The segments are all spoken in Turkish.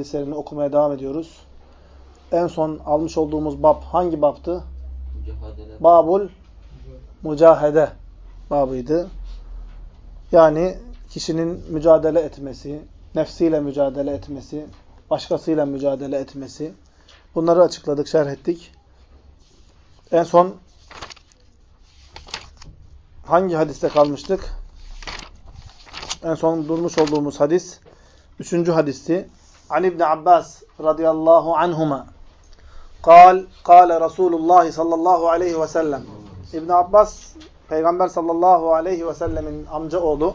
hadislerini okumaya devam ediyoruz. En son almış olduğumuz bab hangi? Mücahadele. Babul mücahede babıydı. Yani kişinin mücadele etmesi, nefsiyle mücadele etmesi, başkasıyla mücadele etmesi. Bunları açıkladık, şerh ettik. En son hangi hadiste kalmıştık? En son durmuş olduğumuz hadis, üçüncü hadisti. An İbni Abbas radıyallahu anhuma. Kal, kale Resulullah sallallahu aleyhi ve sellem. İbn Abbas, Peygamber sallallahu aleyhi ve sellemin amca oğlu.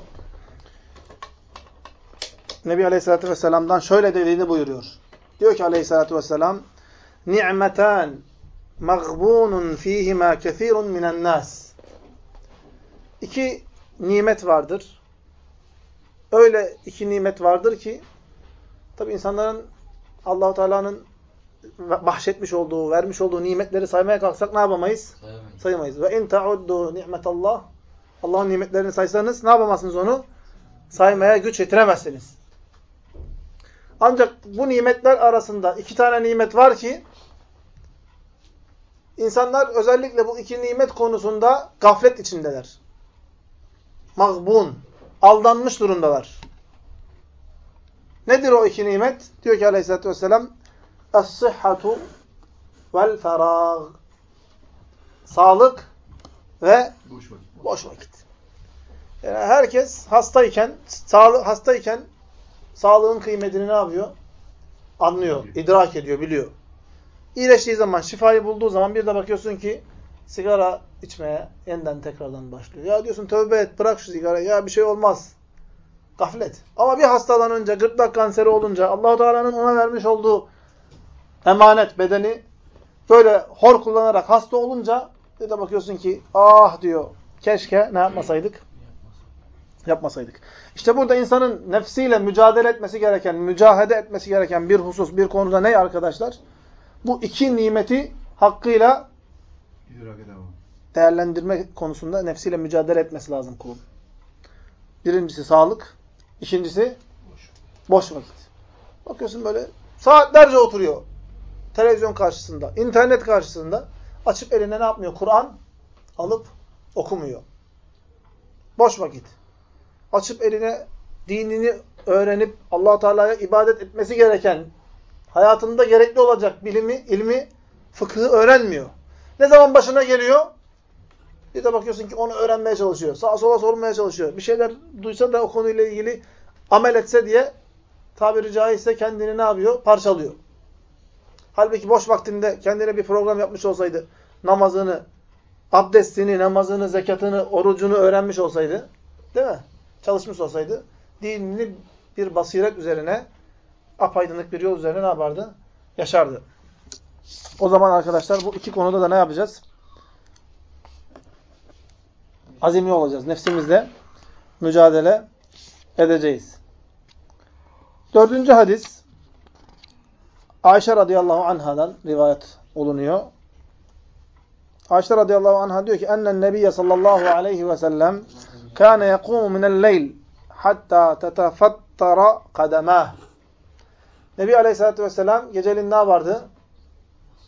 Nebi aleyhissalatü vesselam'dan şöyle dediğini buyuruyor. Diyor ki aleyhissalatü vesselam, Ni'metan mağbunun fihima kethirun minen nas. İki nimet vardır. Öyle iki nimet vardır ki tabi insanların Allahu Teala'nın bahşetmiş olduğu, vermiş olduğu nimetleri saymaya kalksak ne yapamayız? Sayamayız. Sayamayız. Ve in ta'uddu ni'metallah Allah'ın nimetlerini saysanız ne yapamazsınız onu? Saymaya güç yetiremezsiniz. Ancak bu nimetler arasında iki tane nimet var ki insanlar özellikle bu iki nimet konusunda gaflet içindeler. Mağbun, aldanmış durumdalar. Nedir o iki nimet? Diyor ki aleyhissalatü vesselam Es-sıhhatu vel ferag Sağlık ve Boş vakit. boş vakit. Yani herkes hastayken, sağlık hastayken sağlığın kıymetini ne yapıyor? Anlıyor, idrak ediyor, biliyor. İyileştiği zaman, şifayı bulduğu zaman bir de bakıyorsun ki sigara içmeye yeniden tekrardan başlıyor. Ya diyorsun tövbe et, bırak şu sigarayı. Ya bir şey olmaz. Gaflet. Ama bir hastalanınca, gırtlak kanseri olunca Allahu Teala'nın ona vermiş olduğu emanet bedeni böyle hor kullanarak hasta olunca bir de bakıyorsun ki ah diyor keşke ne yapmasaydık? Yapmasaydık. İşte burada insanın nefsiyle mücadele etmesi gereken, mücahede etmesi gereken bir husus, bir konuda ne arkadaşlar? Bu iki nimeti hakkıyla değerlendirme konusunda nefsiyle mücadele etmesi lazım kulun. Birincisi sağlık, ikincisi Boş. boş vakit. Bakıyorsun böyle saatlerce oturuyor televizyon karşısında, internet karşısında açıp eline ne yapmıyor? Kur'an alıp okumuyor. Boş vakit. Açıp eline dinini öğrenip allah Teala'ya ibadet etmesi gereken, hayatında gerekli olacak bilimi, ilmi, fıkhı öğrenmiyor. Ne zaman başına geliyor? Bir de bakıyorsun ki onu öğrenmeye çalışıyor. Sağa sola sormaya çalışıyor. Bir şeyler duysa da o konuyla ilgili amel etse diye tabiri caizse kendini ne yapıyor? Parçalıyor. Halbuki boş vaktinde kendine bir program yapmış olsaydı, namazını, abdestini, namazını, zekatını, orucunu öğrenmiş olsaydı, değil mi? Çalışmış olsaydı, dinini bir basiret üzerine, apaydınlık bir yol üzerine ne yapardı? Yaşardı. O zaman arkadaşlar bu iki konuda da ne yapacağız? Azimli olacağız. Nefsimizle mücadele edeceğiz. Dördüncü hadis, Ayşe radıyallahu anhadan rivayet olunuyor. Ayşe radıyallahu anha diyor ki ennen nebiyye sallallahu aleyhi ve sellem kâne yekûmu minel leyl hatta tetefattara kademâh. Nebi aleyhissalatü vesselam geceliğin ne?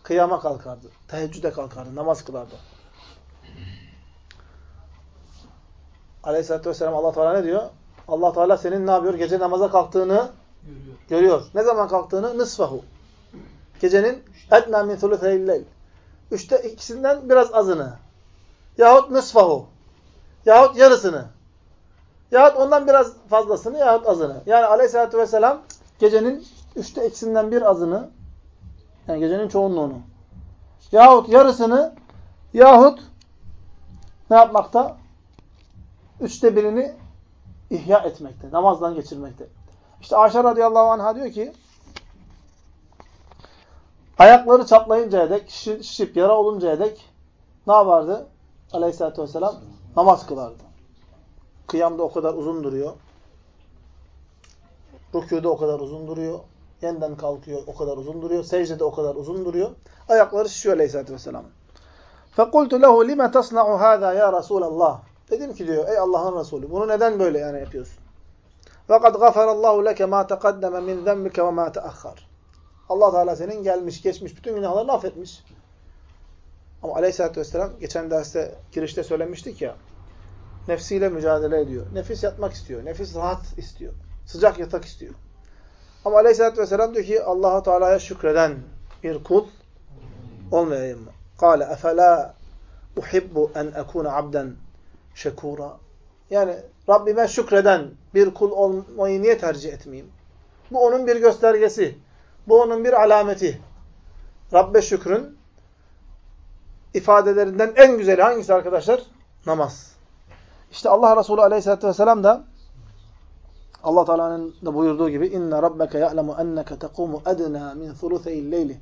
Kıyama kalkardı. Teheccüde kalkardı. Namaz kılardı. Aleyhissalatü vesselam allah Teala ne diyor? allah Teala senin ne yapıyor? Gece namaza kalktığını Görüyor. görüyor. Ne zaman kalktığını? Nısfahu. Gecenin etna min thulutheyl Üçte ikisinden biraz azını. Yahut nısfahu. Yahut yarısını. Yahut ondan biraz fazlasını yahut azını. Yani aleyhissalatü vesselam gecenin üçte ikisinden bir azını yani gecenin çoğunluğunu yahut yarısını yahut ne yapmakta? Üçte birini ihya etmekte. Namazdan geçirmekte. İşte Ayşe radıyallahu anh'a diyor ki ayakları çatlayıncaya dek, şişip yara oluncaya dek ne yapardı? Aleyhisselatü vesselam namaz kılardı. Kıyamda o kadar uzun duruyor. Rükûda o kadar uzun duruyor. Yeniden kalkıyor o kadar uzun duruyor. Secdede o kadar uzun duruyor. Ayakları şişiyor Aleyhisselatü vesselamın. فَقُلْتُ لَهُ لِمَ تَصْنَعُ هَذَا يَا رَسُولَ اللّٰهِ Dedim ki diyor ey Allah'ın Resulü bunu neden böyle yani yapıyorsun? وَقَدْ غَفَرَ اللّٰهُ لَكَ مَا تَقَدَّمَ مِنْ ذَنْبِكَ وَمَا تَأَخَّرَ Allah Teala senin gelmiş, geçmiş bütün günahlarını affetmiş. Ama aleyhissalatü vesselam geçen derste, girişte söylemiştik ya, nefsiyle mücadele ediyor. Nefis yatmak istiyor. Nefis rahat istiyor. Sıcak yatak istiyor. Ama aleyhissalatü vesselam diyor ki allah Teala'ya şükreden bir kul olmayayım mı? Kale efela uhibbu en ekuna abden şekura. Yani Rabbime şükreden bir kul olmayı niye tercih etmeyeyim? Bu onun bir göstergesi. Bu onun bir alameti. Rabbe şükrün ifadelerinden en güzeli hangisi arkadaşlar? Namaz. İşte Allah Resulü Aleyhisselatü vesselam da Allah Teala'nın da buyurduğu gibi inna rabbeke ya'lemu enneke tekumu edna min thulutheyil leyli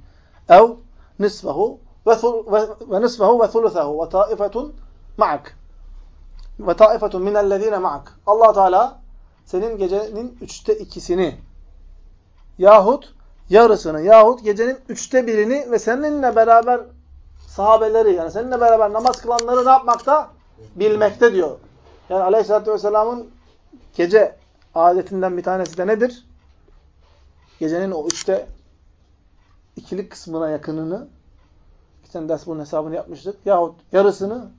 ev nisfahu ve nisfahu ve thuluthahu ve taifetun ma'ak ve taifetun minellezine ma'ak. Allah Teala senin gecenin üçte ikisini yahut yarısını yahut gecenin üçte birini ve seninle beraber sahabeleri yani seninle beraber namaz kılanları ne yapmakta? Bilmekte diyor. Yani Aleyhisselatü Vesselam'ın gece adetinden bir tanesi de nedir? Gecenin o üçte ikilik kısmına yakınını geçen ders bunun hesabını yapmıştık. Yahut yarısını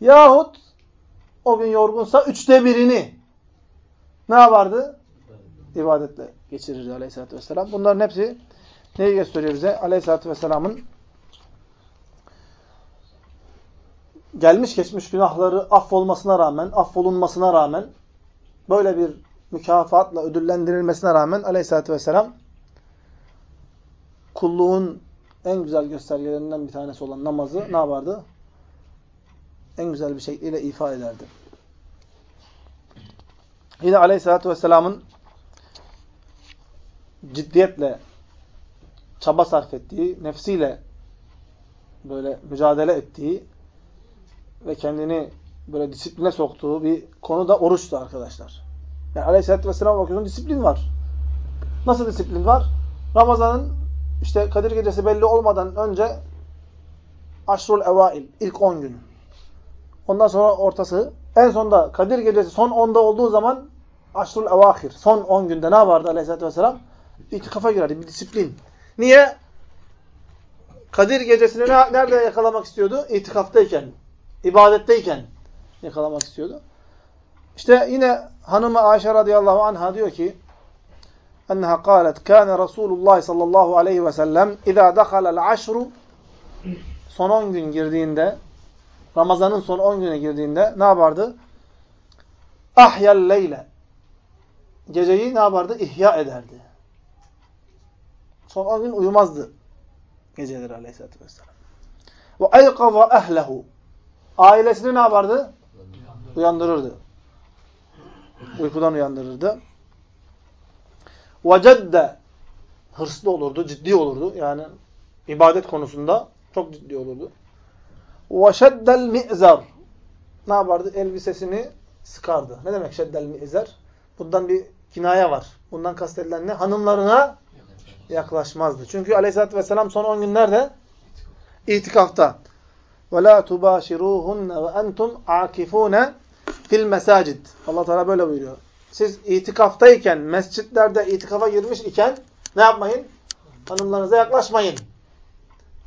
yahut o gün yorgunsa üçte birini ne yapardı? İbadetle geçirirdi aleyhissalatü vesselam. Bunların hepsi neyi gösteriyor bize? Aleyhissalatü vesselamın gelmiş geçmiş günahları affolmasına rağmen, affolunmasına rağmen böyle bir mükafatla ödüllendirilmesine rağmen aleyhissalatü vesselam kulluğun en güzel göstergelerinden bir tanesi olan namazı ne yapardı? En güzel bir şekilde ifa ederdi. Yine aleyhissalatü vesselamın ciddiyetle çaba sarf ettiği, nefsiyle böyle mücadele ettiği ve kendini böyle disipline soktuğu bir konu da oruçtu arkadaşlar. Yani Aleyhisselatü Vesselam bakıyorsun disiplin var. Nasıl disiplin var? Ramazan'ın işte Kadir Gecesi belli olmadan önce Aşrul Evail, ilk 10 gün. Ondan sonra ortası. En sonda Kadir Gecesi son 10'da olduğu zaman Aşrul Evahir, son 10 günde ne vardı Aleyhisselatü Vesselam? İtikafa girerdi, bir disiplin. Niye? Kadir Gecesi'ni nerede yakalamak istiyordu? İtikaftayken ibadetteyken yakalamak istiyordu. İşte yine hanımı Ayşe radıyallahu anha diyor ki enneha kâlet kâne Resulullah sallallahu aleyhi ve sellem izâ dakhalel aşru son 10 gün girdiğinde Ramazan'ın son 10 güne girdiğinde ne yapardı? Ahyel leyle geceyi ne yapardı? İhya ederdi. Son 10 gün uyumazdı geceleri aleyhissalatü vesselam. Ve eyqava ehlehu ailesini ne yapardı? Uyandırırdı. Uykudan uyandırırdı. Vecedde hırslı olurdu, ciddi olurdu. Yani ibadet konusunda çok ciddi olurdu. Veşeddel mi'zer ne yapardı? Elbisesini sıkardı. Ne demek şeddel mi'zer? Bundan bir kinaya var. Bundan kastedilen ne? Hanımlarına yaklaşmazdı. Çünkü aleyhissalatü vesselam son 10 günlerde itikafta. وَلَا تُبَاشِرُوهُنَّ وَاَنْتُمْ عَاكِفُونَ fil mesacid. Allah Teala böyle buyuruyor. Siz itikaftayken, mescitlerde itikafa girmiş iken ne yapmayın? Hanımlarınıza yaklaşmayın.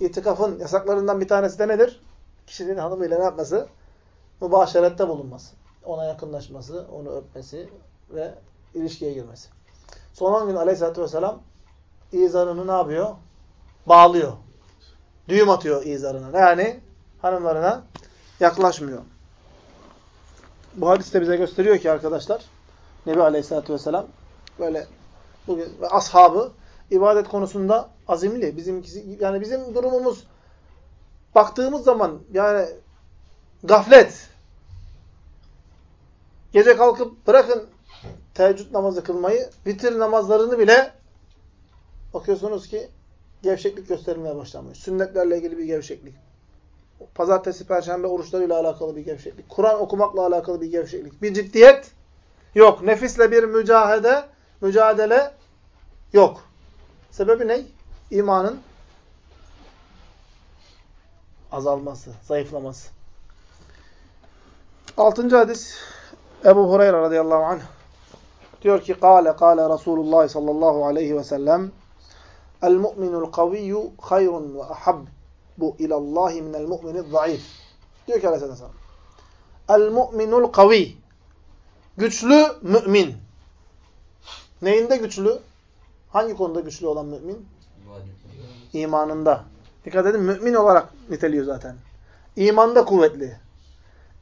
İtikafın yasaklarından bir tanesi de nedir? Kişinin hanımıyla ne yapması? Mübaşerette bulunması. Ona yakınlaşması, onu öpmesi ve ilişkiye girmesi. Son 10 gün aleyhissalatü vesselam izarını ne yapıyor? Bağlıyor. Düğüm atıyor izarına. Yani hanımlarına yaklaşmıyor. Bu hadis de bize gösteriyor ki arkadaşlar Nebi Aleyhisselatü Vesselam böyle bugün ve ashabı ibadet konusunda azimli. Bizimkisi yani bizim durumumuz baktığımız zaman yani gaflet. Gece kalkıp bırakın teheccüd namazı kılmayı, vitir namazlarını bile bakıyorsunuz ki gevşeklik göstermeye başlamış. Sünnetlerle ilgili bir gevşeklik pazartesi, perşembe oruçlarıyla alakalı bir gevşeklik. Kur'an okumakla alakalı bir gevşeklik. Bir ciddiyet yok. Nefisle bir mücahede, mücadele yok. Sebebi ne? İmanın azalması, zayıflaması. Altıncı hadis Ebu Hureyre radıyallahu anh Diyor ki kâle kâle Resulullah sallallahu aleyhi ve sellem El mu'minul kaviyyu hayrun ve ahabbu ilallahi minel mu'minil zayıf. Diyor ki aleyhisselam. El mu'minul kavi. Güçlü mümin. Neyinde güçlü? Hangi konuda güçlü olan mümin? İmanında. Dikkat edin mümin olarak niteliyor zaten. İmanda kuvvetli.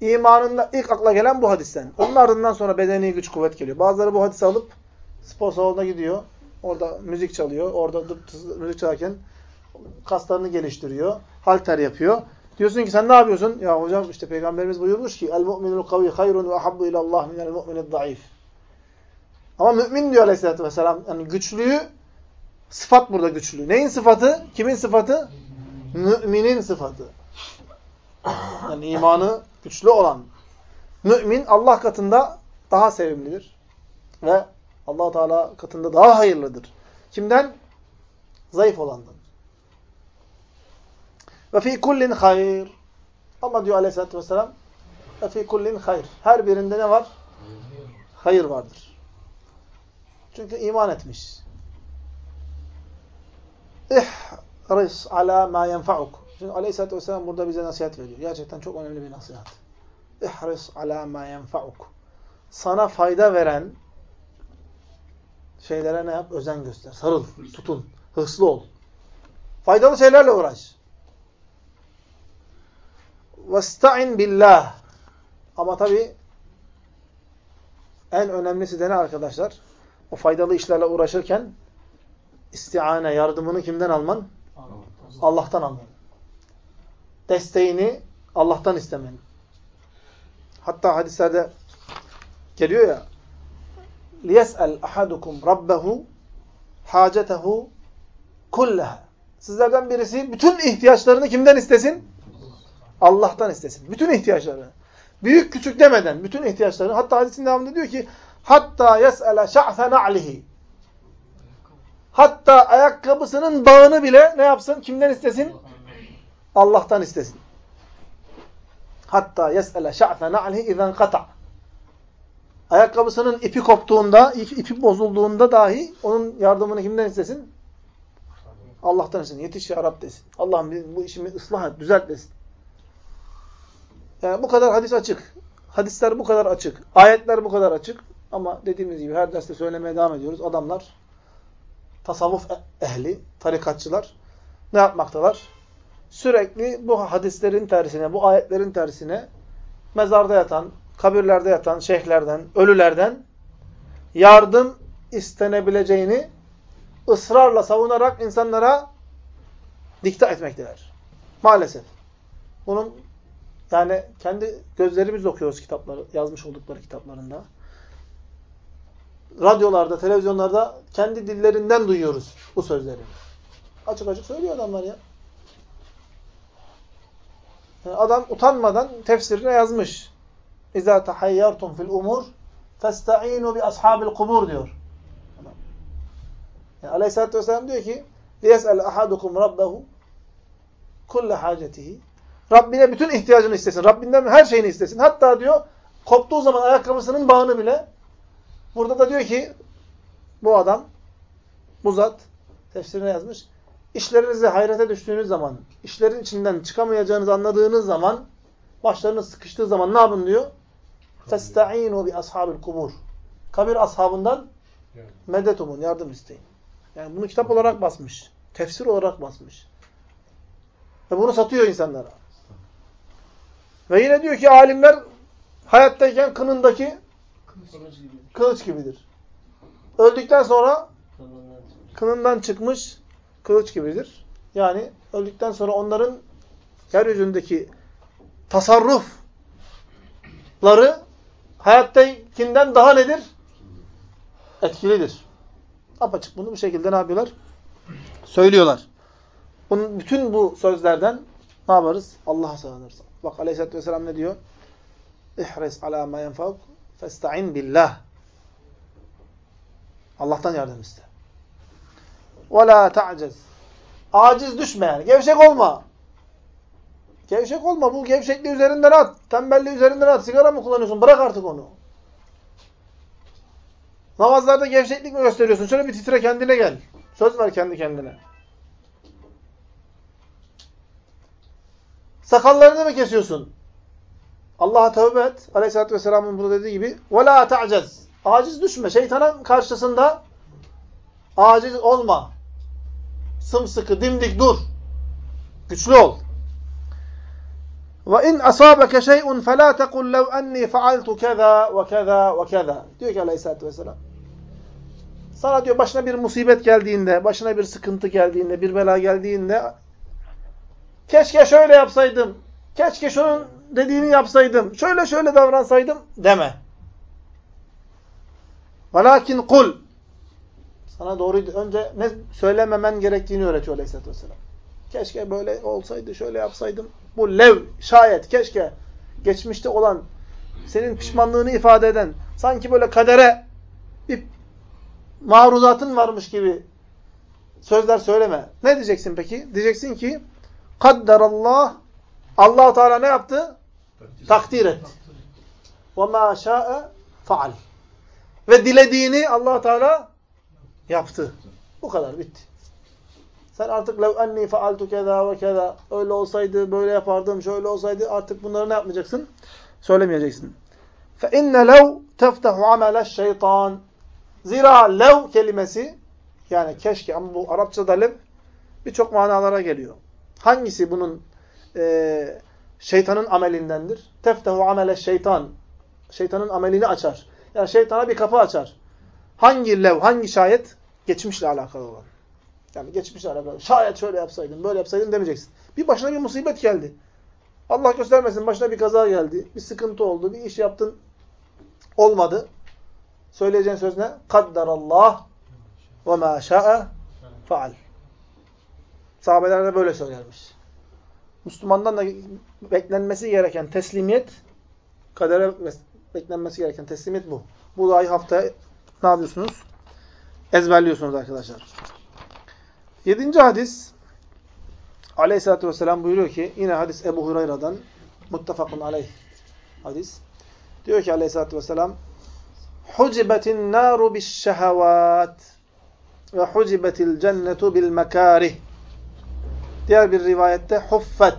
İmanında ilk akla gelen bu hadisten. Onun ardından sonra bedeni güç kuvvet geliyor. Bazıları bu hadisi alıp spor salonuna gidiyor. Orada müzik çalıyor. Orada dıp tıs, müzik çalarken kaslarını geliştiriyor. Halter yapıyor. Diyorsun ki sen ne yapıyorsun? Ya hocam işte peygamberimiz buyurmuş ki el mu'minul kavi hayrun ve habbu ilallah minel mu'minid zayıf. Ama mümin diyor aleyhissalatü vesselam. Yani güçlüyü sıfat burada güçlü. Neyin sıfatı? Kimin sıfatı? Müminin sıfatı. Yani imanı güçlü olan. Mümin Allah katında daha sevimlidir. Ve allah Teala katında daha hayırlıdır. Kimden? Zayıf olandan. Ve fi kullin hayır. Ama diyor aleyhissalatü vesselam ve fi kullin hayır. Her birinde ne var? Hayır vardır. Çünkü iman etmiş. İhris ala ma yenfa'uk. Şimdi aleyhissalatü vesselam burada bize nasihat veriyor. Gerçekten çok önemli bir nasihat. İhris ala ma yenfa'uk. Sana fayda veren şeylere ne yap? Özen göster. Sarıl, tutun, hırslı ol. Faydalı şeylerle uğraş. Vesta'in billah. Ama tabi en önemlisi de ne arkadaşlar? O faydalı işlerle uğraşırken istiane, yardımını kimden alman? Allah'tan alman. Desteğini Allah'tan istemen. Hatta hadislerde geliyor ya لِيَسْأَلْ أَحَدُكُمْ رَبَّهُ حَاجَتَهُ كُلَّهَا Sizlerden birisi bütün ihtiyaçlarını kimden istesin? Allah'tan istesin. Bütün ihtiyaçlarını. Büyük küçük demeden bütün ihtiyaçlarını. Hatta hadisin devamında diyor ki hatta yes'ele şa'fe na'lihi. Hatta ayakkabısının bağını bile ne yapsın? Kimden istesin? Allah'tan istesin. Hatta yes'ele şa'fe na'lihi izen kata. Ayakkabısının ipi koptuğunda, ipi bozulduğunda dahi onun yardımını kimden istesin? Allah'tan istesin. Yetiş ya Rab desin. Allah'ım bu işimi ıslah et, düzelt desin. Yani bu kadar hadis açık. Hadisler bu kadar açık. Ayetler bu kadar açık. Ama dediğimiz gibi her derste söylemeye devam ediyoruz. Adamlar tasavvuf ehli, tarikatçılar ne yapmaktalar? Sürekli bu hadislerin tersine, bu ayetlerin tersine mezarda yatan, kabirlerde yatan şeyhlerden, ölülerden yardım istenebileceğini ısrarla savunarak insanlara dikte etmekteler. Maalesef. Bunun yani kendi gözlerimizle okuyoruz kitapları, yazmış oldukları kitaplarında. Radyolarda, televizyonlarda kendi dillerinden duyuyoruz bu sözleri. Açık açık söylüyor adamlar ya. Yani adam utanmadan tefsirine yazmış. İza tahayyartum fil umur festa'inu bi ashabil kubur diyor. Yani Aleyhisselatü Vesselam diyor ki liyes'el ahadukum rabbehu kulle hacetihi Rabbine bütün ihtiyacını istesin. Rabbinden her şeyini istesin. Hatta diyor koptuğu zaman ayakkabısının bağını bile Burada da diyor ki bu adam, bu zat tefsirine yazmış. İşlerinizde hayrete düştüğünüz zaman, işlerin içinden çıkamayacağınızı anladığınız zaman, başlarınız sıkıştığı zaman ne yapın diyor? Testa'inu bi ashabil kubur. Kabir ashabından medet umun, yardım isteyin. Yani bunu kitap olarak basmış. Tefsir olarak basmış. Ve bunu satıyor insanlara. Ve yine diyor ki alimler hayattayken kınındaki kılıç gibidir. Öldükten sonra kınından çıkmış kılıç gibidir. Yani öldükten sonra onların yeryüzündeki tasarrufları hayattakinden daha nedir? Etkilidir. Apaçık bunu bu şekilde ne yapıyorlar? Söylüyorlar. Bunun, bütün bu sözlerden ne yaparız? Allah'a sığınırız. Bak Aleyhisselatü Vesselam ne diyor? İhris ala ma yenfavk festa'in billah. Allah'tan yardım iste. Ve la ta'cez. Aciz düşme yani. Gevşek olma. Gevşek olma. Bu gevşekliği üzerinden at. Tembelliği üzerinden at. Sigara mı kullanıyorsun? Bırak artık onu. Namazlarda gevşeklik mi gösteriyorsun? Şöyle bir titre kendine gel. Söz ver kendi kendine. Sakallarını mı kesiyorsun? Allah'a tövbe et. Aleyhisselatü Vesselam'ın burada dediği gibi وَلَا تَعْجَزْ Aciz düşme. Şeytanın karşısında aciz olma. Sımsıkı, dimdik dur. Güçlü ol. وَاِنْ أَصَابَكَ شَيْءٌ فَلَا تَقُلْ لَوْ أَنِّي فَعَلْتُ كَذَا وَكَذَا وَكَذَا Diyor ki Aleyhisselatü Vesselam. Sana diyor başına bir musibet geldiğinde, başına bir sıkıntı geldiğinde, bir bela geldiğinde keşke şöyle yapsaydım, keşke şunun dediğini yapsaydım, şöyle şöyle davransaydım deme. Velakin kul. Sana doğruydu. Önce ne söylememen gerektiğini öğretiyor Aleyhisselatü Vesselam. Keşke böyle olsaydı, şöyle yapsaydım. Bu lev, şayet, keşke geçmişte olan, senin pişmanlığını ifade eden, sanki böyle kadere bir maruzatın varmış gibi sözler söyleme. Ne diyeceksin peki? Diyeceksin ki kadderallah allah Teala ne yaptı? Takdir etti. وَمَا شَاءَ faal. Ve dilediğini allah Teala yaptı. Bu kadar bitti. Sen artık lev enni faaltu keza ve keza öyle olsaydı böyle yapardım şöyle olsaydı artık bunları ne yapmayacaksın? Söylemeyeceksin. Fe inne lev teftehu amele şeytan. Zira lev kelimesi yani keşke ama bu Arapçada lev birçok manalara geliyor. Hangisi bunun e, şeytanın amelindendir? Teftehu amele şeytan. Şeytanın amelini açar. Yani şeytana bir kapı açar. Hangi lev, hangi şayet? Geçmişle alakalı olan. Yani geçmişle alakalı. Şayet şöyle yapsaydım, böyle yapsaydım demeyeceksin. Bir başına bir musibet geldi. Allah göstermesin başına bir kaza geldi. Bir sıkıntı oldu. Bir iş yaptın. Olmadı. Söyleyeceğin söz ne? Kadderallah ve ma şa'e faal. Sahabeler de böyle söylermiş. Müslümandan da beklenmesi gereken teslimiyet, kadere beklenmesi gereken teslimiyet bu. Bu dahi haftaya ne yapıyorsunuz? Ezberliyorsunuz arkadaşlar. Yedinci hadis Aleyhisselatü Vesselam buyuruyor ki yine hadis Ebu Hurayra'dan muttefakun aleyh hadis. Diyor ki Aleyhisselatü Vesselam Hucibetin naru bis şehevat ve hucibetil cennetu bil mekarih. Diğer bir rivayette huffet.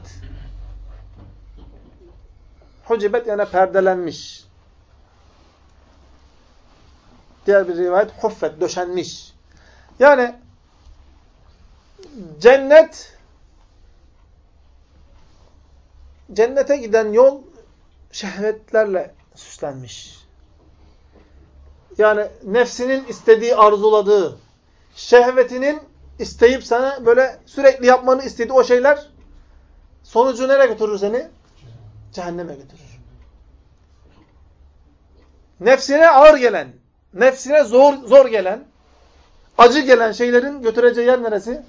Hucibet yani perdelenmiş. Diğer bir rivayet huffet, döşenmiş. Yani cennet cennete giden yol şehvetlerle süslenmiş. Yani nefsinin istediği, arzuladığı, şehvetinin isteyip sana böyle sürekli yapmanı istediği o şeyler sonucu nereye götürür seni? Cehenneme götürür. Nefsine ağır gelen, nefsine zor zor gelen, acı gelen şeylerin götüreceği yer neresi?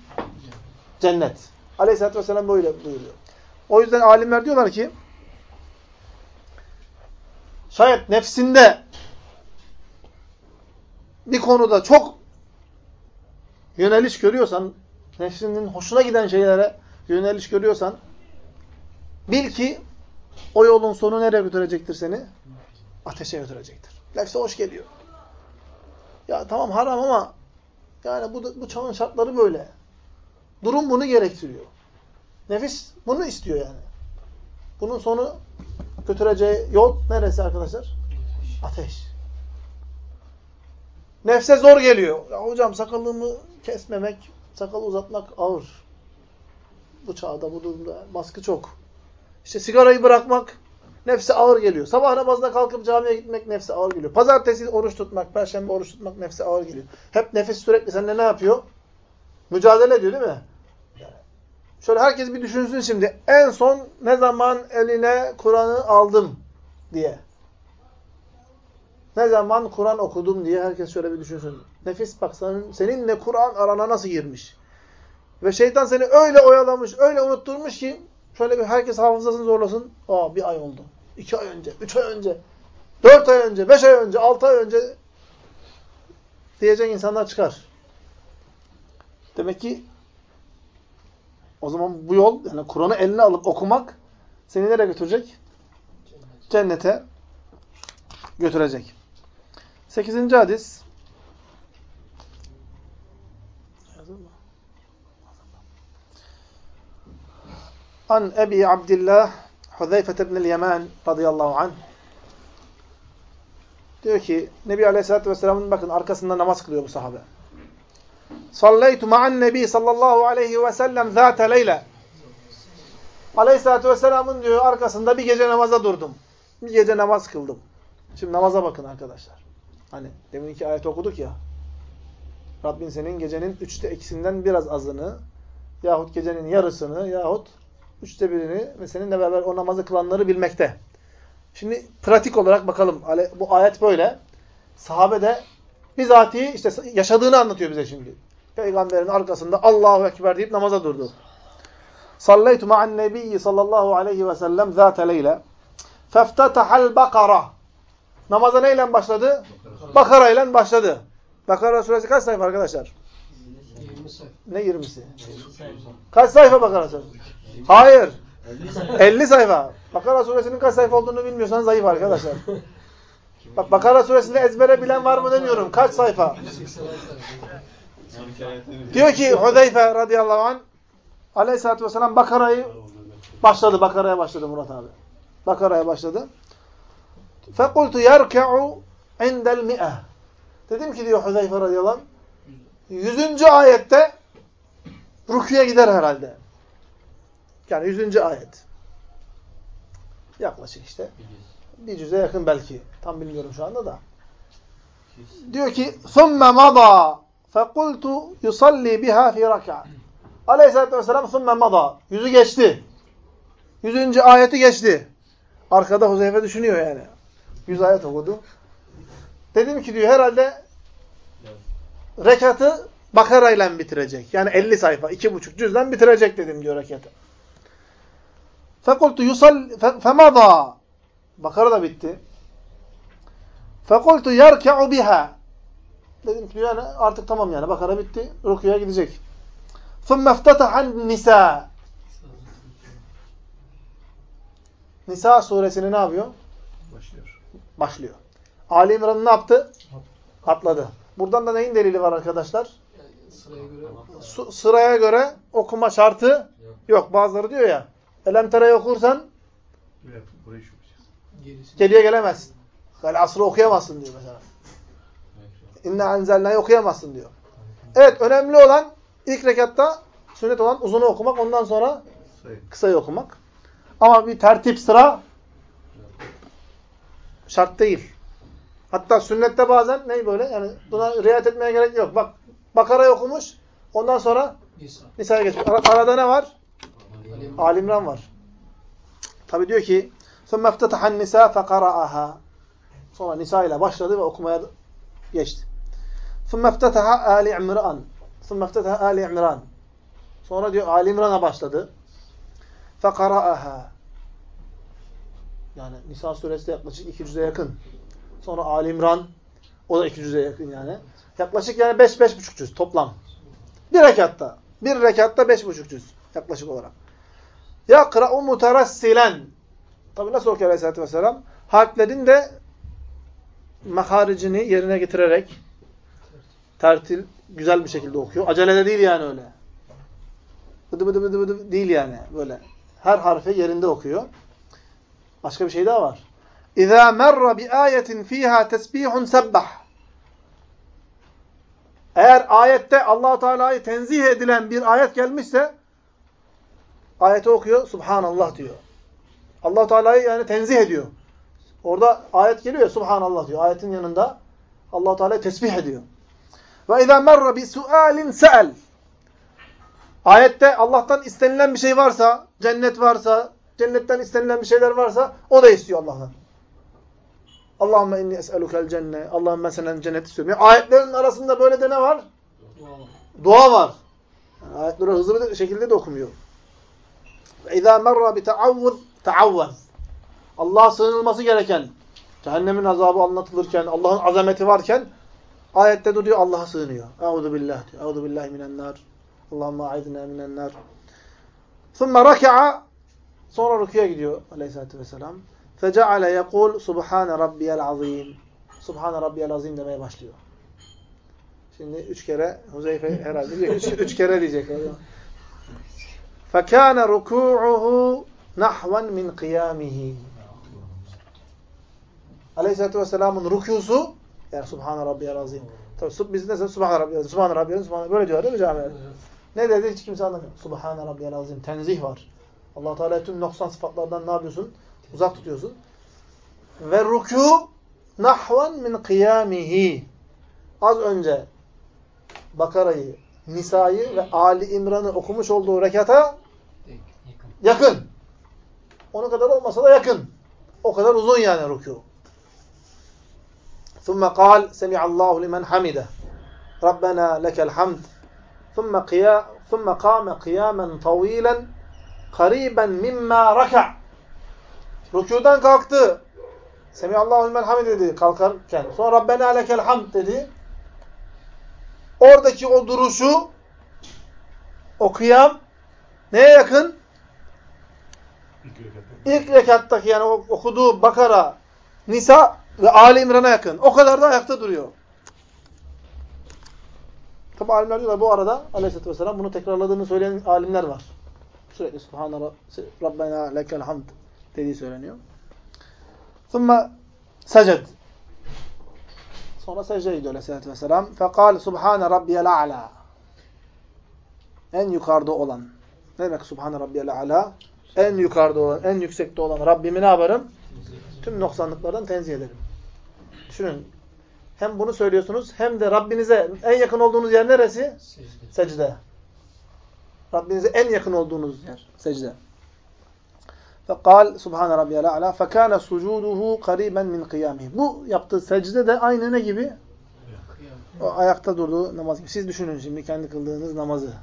Cennet. Aleyhisselatü Vesselam böyle buyuruyor. O yüzden alimler diyorlar ki şayet nefsinde bir konuda çok yöneliş görüyorsan, nefsinin hoşuna giden şeylere yöneliş görüyorsan bil ki o yolun sonu nereye götürecektir seni? Ateşe götürecektir. Nefse hoş geliyor. Ya tamam haram ama yani bu, bu çağın şartları böyle. Durum bunu gerektiriyor. Nefis bunu istiyor yani. Bunun sonu götüreceği yol neresi arkadaşlar? Ateş. Nefse zor geliyor. Ya hocam sakalımı kesmemek, sakal uzatmak ağır. Bu çağda, bu durumda baskı çok. İşte sigarayı bırakmak nefse ağır geliyor. Sabah namazına kalkıp camiye gitmek nefse ağır geliyor. Pazartesi oruç tutmak, perşembe oruç tutmak nefse ağır geliyor. Hep nefis sürekli seninle ne yapıyor? Mücadele ediyor değil mi? Şöyle herkes bir düşünsün şimdi. En son ne zaman eline Kur'an'ı aldım diye. Ne zaman Kur'an okudum diye herkes şöyle bir düşünsün. Nefis bak senin, seninle Kur'an arana nasıl girmiş. Ve şeytan seni öyle oyalamış, öyle unutturmuş ki şöyle bir herkes hafızasını zorlasın. Aa bir ay oldu. iki ay önce, üç ay önce, dört ay önce, beş ay önce, altı ay önce diyecek insanlar çıkar. Demek ki o zaman bu yol, yani Kur'an'ı eline alıp okumak seni nereye götürecek? Cennete götürecek. 8. hadis An Ebi Abdillah Huzeyfet ibn Yemen radıyallahu anh diyor ki Nebi Aleyhisselatü Vesselam'ın bakın arkasında namaz kılıyor bu sahabe. Sallaytu ma'an Nebi sallallahu aleyhi ve sellem zâte leyle. Aleyhisselatü Vesselam'ın diyor arkasında bir gece namaza durdum. Bir gece namaz kıldım. Şimdi namaza bakın arkadaşlar. Hani deminki ayet okuduk ya. Rabbin senin gecenin üçte ikisinden biraz azını yahut gecenin yarısını yahut üçte birini ve seninle beraber o namazı kılanları bilmekte. Şimdi pratik olarak bakalım. Bu ayet böyle. Sahabe de bizatihi işte yaşadığını anlatıyor bize şimdi. Peygamberin arkasında Allahu Ekber deyip namaza durdu. Salleytu ma'an nebiyyi sallallahu aleyhi ve sellem zâte leyle. Feftetahal bakara. Namaza neyle başladı? Bakara ile başladı. Bakara suresi kaç sayfa arkadaşlar? 20 sayfa. Ne 20'si? Kaç sayfa Bakara suresi? Hayır. 50 sayfa. Bakara suresinin kaç sayfa olduğunu bilmiyorsan zayıf arkadaşlar. Bak Bakara suresini ezbere bilen var mı demiyorum. Kaç sayfa? 86 sayfa. Diyor ki Hudeyfe radıyallahu anh aleyhissalatü vesselam Bakara'yı başladı. Bakara'ya başladı Murat abi. Bakara'ya başladı. فَقُلْتُ يَرْكَعُ عِنْدَ الْمِئَةِ Dedim ki diyor Hudeyfe radıyallahu anh yüzüncü ayette rüküye gider herhalde. Yani yüzüncü ayet. Yaklaşık işte. Bir cüze yakın belki. Tam bilmiyorum şu anda da. Diyor ki ثُمَّ مَضَى فَقُلْتُ يُصَلِّي بِهَا فِي رَكَعَ Aleyhisselatü Vesselam ثُمَّ مَضَى Yüzü geçti. Yüzüncü ayeti geçti. Arkada Huzeyfe düşünüyor yani. Yüz ayet okudu. Dedim ki diyor herhalde rekatı Bakara ile bitirecek. Yani 50 sayfa, iki buçuk cüzden bitirecek dedim diyor rekatı. Fekultu yusal femada. Bakara da bitti. Fekultu yerke'u biha. Dedim ki yani artık tamam yani Bakara bitti. Rukiye gidecek. Thumme iftetahan nisa. Nisa suresini ne yapıyor? Başlıyor. Başlıyor. Ali İmran ne yaptı? Atladı. Buradan da neyin delili var arkadaşlar? Sıraya göre Su- sıraya göre okuma şartı yok. Bazıları diyor ya, Elemtere'yi okursan geriye gelemezsin. Yani asrı okuyamazsın diyor mesela. İnne enzelna'yı okuyamazsın diyor. Evet, önemli olan ilk rekatta sünnet olan uzunu okumak, ondan sonra kısayı okumak. Ama bir tertip sıra şart değil. Hatta sünnette bazen ne böyle? Yani buna riayet etmeye gerek yok. Bak Bakara'yı okumuş. Ondan sonra Nisa. Nisa'ya geçmiş. Ara- Arada ne var? Ali Alimran var. Tabi diyor ki ثُمَّ اَفْتَتَحَ النِّسَاءَ فَقَرَأَهَا Sonra Nisa ile başladı ve okumaya geçti. ثُمَّ اَفْتَتَحَ آلِ عِمْرَانِ ثُمَّ اَفْتَتَحَ آلِ عِمْرَانِ Sonra diyor Ali İmran'a başladı. فَقَرَأَهَا Yani Nisa suresi de yaklaşık iki cüze yakın. Sonra Ali İmran o da iki cüze yakın yani. Yaklaşık yani beş, beş buçuk cüz toplam. Bir rekatta. Bir rekatta beş buçuk cüz yaklaşık olarak. Yakra'u muterassilen. Tabi nasıl okuyor Aleyhisselatü Vesselam? Harflerin de maharicini yerine getirerek tertil güzel bir şekilde okuyor. Acelede değil yani öyle. Bıdı bıdı bıdı bıdı değil yani böyle. Her harfi yerinde okuyor. Başka bir şey daha var. Merra bi ayetin fîhâ tesbîhun sebbah. Eğer ayette allah Teala'yı tenzih edilen bir ayet gelmişse ayeti okuyor, Subhanallah diyor. allah Teala'yı yani tenzih ediyor. Orada ayet geliyor ya, Subhanallah diyor. Ayetin yanında allah Teala'yı tesbih ediyor. Ve izâ merra bi sualin se'el. Ayette Allah'tan istenilen bir şey varsa, cennet varsa, cennetten istenilen bir şeyler varsa o da istiyor Allah'tan. Allahümme inni es'elukel cenne. Allah'ım ben senden cennet istiyorum. Yani ayetlerin arasında böyle de ne var? Dua var. Yani ayetleri hızlı bir şekilde de okumuyor. Merra bi teavvuz teavvaz. Allah'a sığınılması gereken, cehennemin azabı anlatılırken, Allah'ın azameti varken ayette duruyor Allah'a sığınıyor. Euzu billah diyor. Euzu billahi minen nar. Allahumme a'idna minen nar. Thumma raka'a sonra rüküye gidiyor Aleyhisselatü vesselam. Feceale yekul Subhane Rabbiyel azim. Subhane Rabbiyel azim demeye başlıyor. Şimdi üç kere Huzeyfe herhalde diyor. Üç, üç kere diyecek. فَكَانَ رُكُوعُهُ نَحْوًا مِنْ قِيَامِهِ Aleyhisselatü Vesselam'ın rükusu yani Subhan Rabbiyel Azim. Tabii sub- biz ne Subhan Rabbiyel Azim, Subhan Rabbiyel Azim, Subhan böyle diyor değil mi camiler? Ne dedi hiç kimse anlamıyor. Subhan Rabbiyel Azim. Tenzih var. allah Teala tüm noksan sıfatlardan ne yapıyorsun? Uzak tutuyorsun. Ve rükû nahvan min kıyamihi. Az önce Bakara'yı, Nisa'yı ve Ali İmran'ı okumuş olduğu rekata yakın. Onu kadar olmasa da yakın. O kadar uzun yani rükû. ثم قال سمع الله لمن حمده ربنا لك الحمد ثم قيا ثم قام قياما طويلا قريبا مما ركع Rükudan kalktı. Semihallahu limen hamid dedi kalkarken. Sonra Rabbena lekel hamd dedi. Oradaki o duruşu o kıyam neye yakın? İlk rekatta. İlk rekattaki yani okuduğu Bakara, Nisa ve Ali İmran'a yakın. O kadar da ayakta duruyor. Tabi alimler diyorlar bu arada aleyhissalatü vesselam bunu tekrarladığını söyleyen alimler var. Sürekli Subhane Rabbena lekel hamd dediği söyleniyor. Thumma seced. Sonra secdeye gidiyor aleyhissalatü vesselam. Fekal Subhane Rabbiyel a'la. En yukarıda olan. Ne demek Subhane Rabbiyel a'la? En yukarıda olan, en yüksekte olan Rabbimi ne yaparım? Tüm noksanlıklardan tenzih ederim. Düşünün. Hem bunu söylüyorsunuz hem de Rabbinize en yakın olduğunuz yer neresi? Secde. Secde. Rabbinize en yakın olduğunuz yer. Secde. Fekal Subhane Rabbiyel A'la fekâne sucuduhu kariben min kıyâmihi. Bu yaptığı secde de aynı ne gibi? O ayakta durduğu namaz gibi. Siz düşünün şimdi kendi kıldığınız namazı.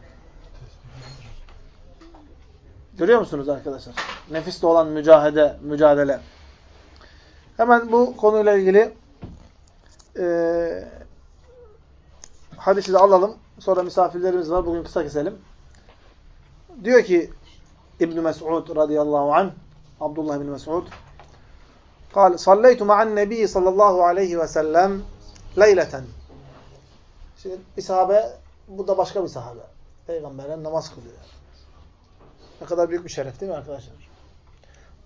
Görüyor musunuz arkadaşlar? Nefisle olan mücadele, mücadele. Hemen bu konuyla ilgili eee hadisi de alalım. Sonra misafirlerimiz var. Bugün kısa keselim. Diyor ki İbn Mes'ud radıyallahu anh Abdullah bin Mes'ud قال صليت مع النبي صلى الله عليه وسلم leyleten. Şimdi bir sahabe, bu da başka bir sahabe. Peygamberler namaz kılıyor. Ne kadar büyük bir şeref değil mi arkadaşlar?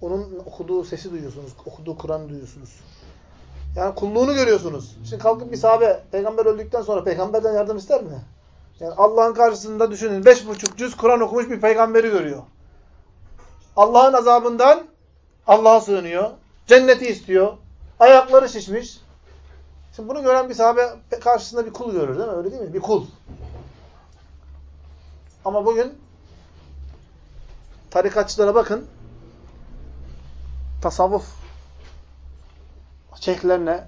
Onun okuduğu sesi duyuyorsunuz, okuduğu Kur'an'ı duyuyorsunuz. Yani kulluğunu görüyorsunuz. Şimdi kalkıp bir sahabe, peygamber öldükten sonra peygamberden yardım ister mi? Yani Allah'ın karşısında düşünün, beş buçuk cüz Kur'an okumuş bir peygamberi görüyor. Allah'ın azabından Allah'a sığınıyor. Cenneti istiyor. Ayakları şişmiş. Şimdi bunu gören bir sahabe karşısında bir kul görür değil mi? Öyle değil mi? Bir kul. Ama bugün tarikatçılara bakın. Tasavvuf şeyhlerine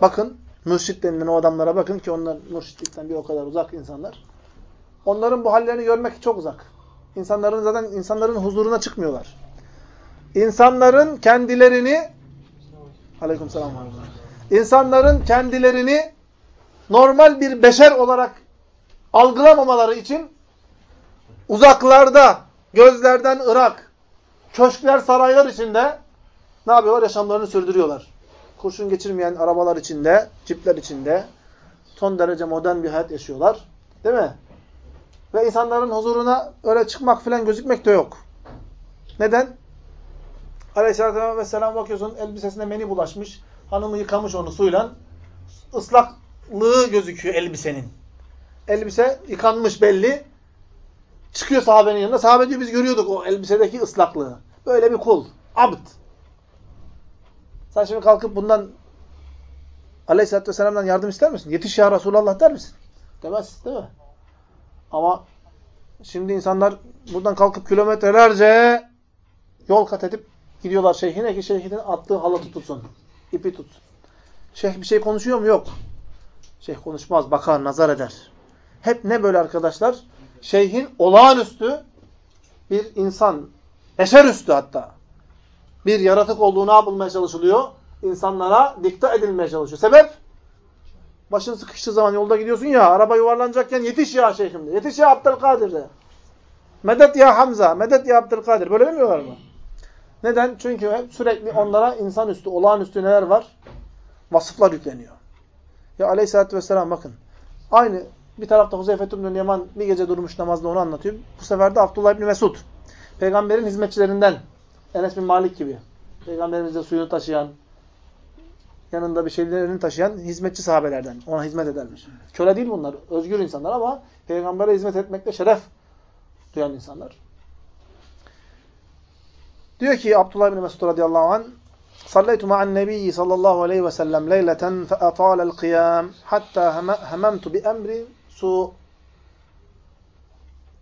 bakın. Mürşit denilen o adamlara bakın ki onlar mürşitlikten bir o kadar uzak insanlar. Onların bu hallerini görmek çok uzak. İnsanların zaten insanların huzuruna çıkmıyorlar. İnsanların kendilerini Aleykümselam. İnsanların kendilerini normal bir beşer olarak algılamamaları için uzaklarda, gözlerden ırak, köşkler, saraylar içinde ne yapıyorlar? Yaşamlarını sürdürüyorlar. Kurşun geçirmeyen arabalar içinde, cipler içinde son derece modern bir hayat yaşıyorlar. Değil mi? Ve insanların huzuruna öyle çıkmak falan gözükmek de yok. Neden? Aleyhisselatü Vesselam bakıyorsun elbisesine meni bulaşmış. Hanımı yıkamış onu suyla. Islaklığı gözüküyor elbisenin. Elbise yıkanmış belli. Çıkıyor sahabenin yanına. Sahabe diyor biz görüyorduk o elbisedeki ıslaklığı. Böyle bir kul. Abd. Sen şimdi kalkıp bundan Aleyhisselatü Vesselam'dan yardım ister misin? Yetiş ya Resulallah der misin? Demez değil mi? Ama şimdi insanlar buradan kalkıp kilometrelerce yol kat edip gidiyorlar şeyhine ki şeyhinin attığı halatı tutsun. ipi tutsun. Şeyh bir şey konuşuyor mu? Yok. Şeyh konuşmaz, bakar, nazar eder. Hep ne böyle arkadaşlar? Şeyhin olağanüstü bir insan, eşerüstü hatta. Bir yaratık olduğu ne yapılmaya çalışılıyor? İnsanlara dikte edilmeye çalışıyor. Sebep? Başın sıkıştığı zaman yolda gidiyorsun ya, araba yuvarlanacakken yetiş ya şeyhim de. Yetiş ya Abdülkadir de. Medet ya Hamza, medet ya Abdülkadir. Böyle demiyorlar mı? Neden? Çünkü hep sürekli onlara insanüstü, olağanüstü neler var? Vasıflar yükleniyor. Ya aleyhissalatü vesselam bakın. Aynı bir tarafta Huzeyfe ibn Yaman bir gece durmuş namazda onu anlatıyor. Bu sefer de Abdullah ibn Mesud. Peygamberin hizmetçilerinden. Enes bin Malik gibi. Peygamberimize suyunu taşıyan, yanında bir şeylerini taşıyan hizmetçi sahabelerden. Ona hizmet edermiş. Köle değil bunlar. Özgür insanlar ama peygambere hizmet etmekle şeref duyan insanlar. Diyor ki Abdullah bin Mesud radıyallahu anh Sallaytu ma'an nebiyyi sallallahu aleyhi ve sellem leyleten fe atâlel kıyam hatta hememtu bi emri su.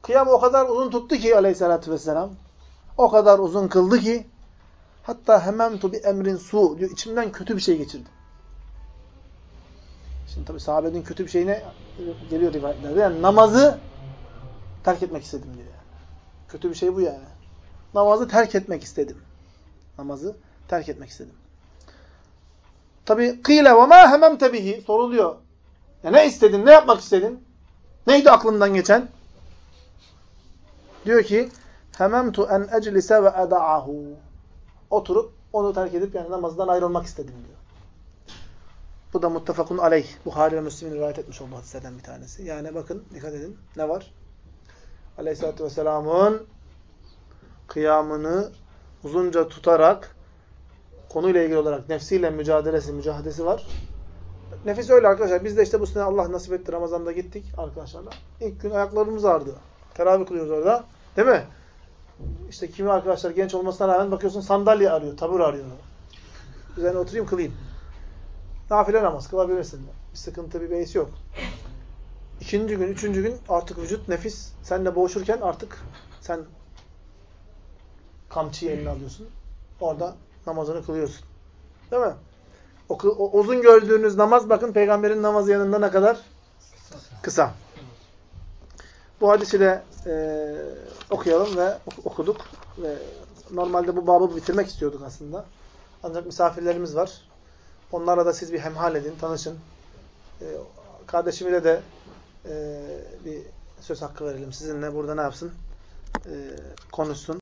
Kıyam o kadar uzun tuttu ki aleyhissalatü vesselam. O kadar uzun kıldı ki hatta hememtu bi emrin su diyor. içimden kötü bir şey geçirdim. Şimdi tabi sahabenin kötü bir şeyine geliyor rivayetlerde. Yani namazı terk etmek istedim diyor. Kötü bir şey bu yani. Namazı terk etmek istedim. Namazı terk etmek istedim. Tabi kıyle ve ma hememte bihi soruluyor. Ya ne istedin? Ne yapmak istedin? Neydi aklından geçen? Diyor ki hememtu en eclise ve eda'ahu. Oturup onu terk edip yani namazdan ayrılmak istedim diyor. Bu da muttefakun aleyh. Buhari ve Müslim'in rivayet etmiş olduğu hadislerden bir tanesi. Yani bakın dikkat edin. Ne var? Aleyhisselatü Vesselam'ın kıyamını uzunca tutarak konuyla ilgili olarak nefsiyle mücadelesi, mücahdesi var. Nefis öyle arkadaşlar. Biz de işte bu sene Allah nasip etti Ramazan'da gittik arkadaşlarla. İlk gün ayaklarımız ağrıdı. Teravih kılıyoruz orada. Değil mi? İşte kimi arkadaşlar genç olmasına rağmen bakıyorsun sandalye arıyor, tabur arıyor. Üzerine oturayım kılayım. Nafile namaz kılabilirsin. Bir sıkıntı, bir beis yok. İkinci gün, üçüncü gün artık vücut, nefis seninle boğuşurken artık sen kamçıyı eline alıyorsun. Orada namazını kılıyorsun. Değil mi? O, o uzun gördüğünüz namaz bakın peygamberin namazı yanında ne kadar? Kısa. Bu hadisi de e, okuyalım ve okuduk. Ve normalde bu babı bitirmek istiyorduk aslında. Ancak misafirlerimiz var. Onlarla da siz bir hemhal edin, tanışın. E, kardeşime de e, bir söz hakkı verelim. Sizinle burada ne yapsın? E, konuşsun.